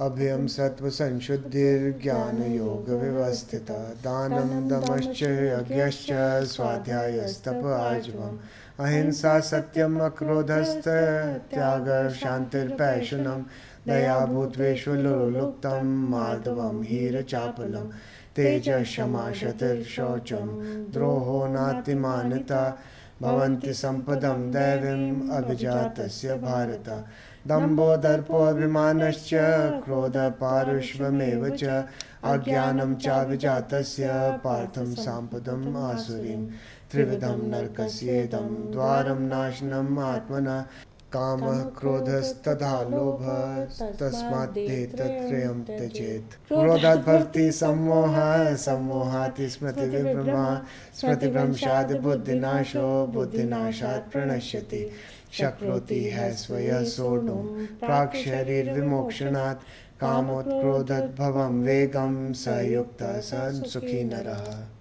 अभयं सत्त्वसंशुद्धिर्ज्ञानयोगव्यवस्थिता। दानं दमश्च यज्ञश्च स्वाध्यायस्तप आजीवम्। अहिंसा सत्यम् अक्रोधस्तत्याग शान्तिर्पैशुनं। दया भूत्वेषु लुलुप्तं माधवं हीरचापलं। तेज क्षमा शतिर्शौचं द्रोहो नातिमानिता भवन्ति सम्पदं दैवीम् अभिजातस्य भारत। दम्भो दर्पोऽभिमानश्च क्रोधपारुष्वमेव च, अज्ञानं चाभिजातस्य, पार्थं साम्पदम् आसुरीं। त्रिविधं नरकस्येदं, द्वारं नाशनम् आत्मना कामः क्रोधस्तथा लोभः तस्मादेतत्त्रयं त्यजेत्। क्रोधात् भवति सम्मोहः सम्मोहात् स्मृतिविभ्रमः। स्मृतिभ्रंशात् बुद्धिनाशो बुद्धिनाशात् प्रणश्यति। शक्नोति है स्वय सोढुं। प्राक् शरीरविमोक्षणात् कामोत्क्रोधद्भवं वेगं स युक्तः स सुखी नरः।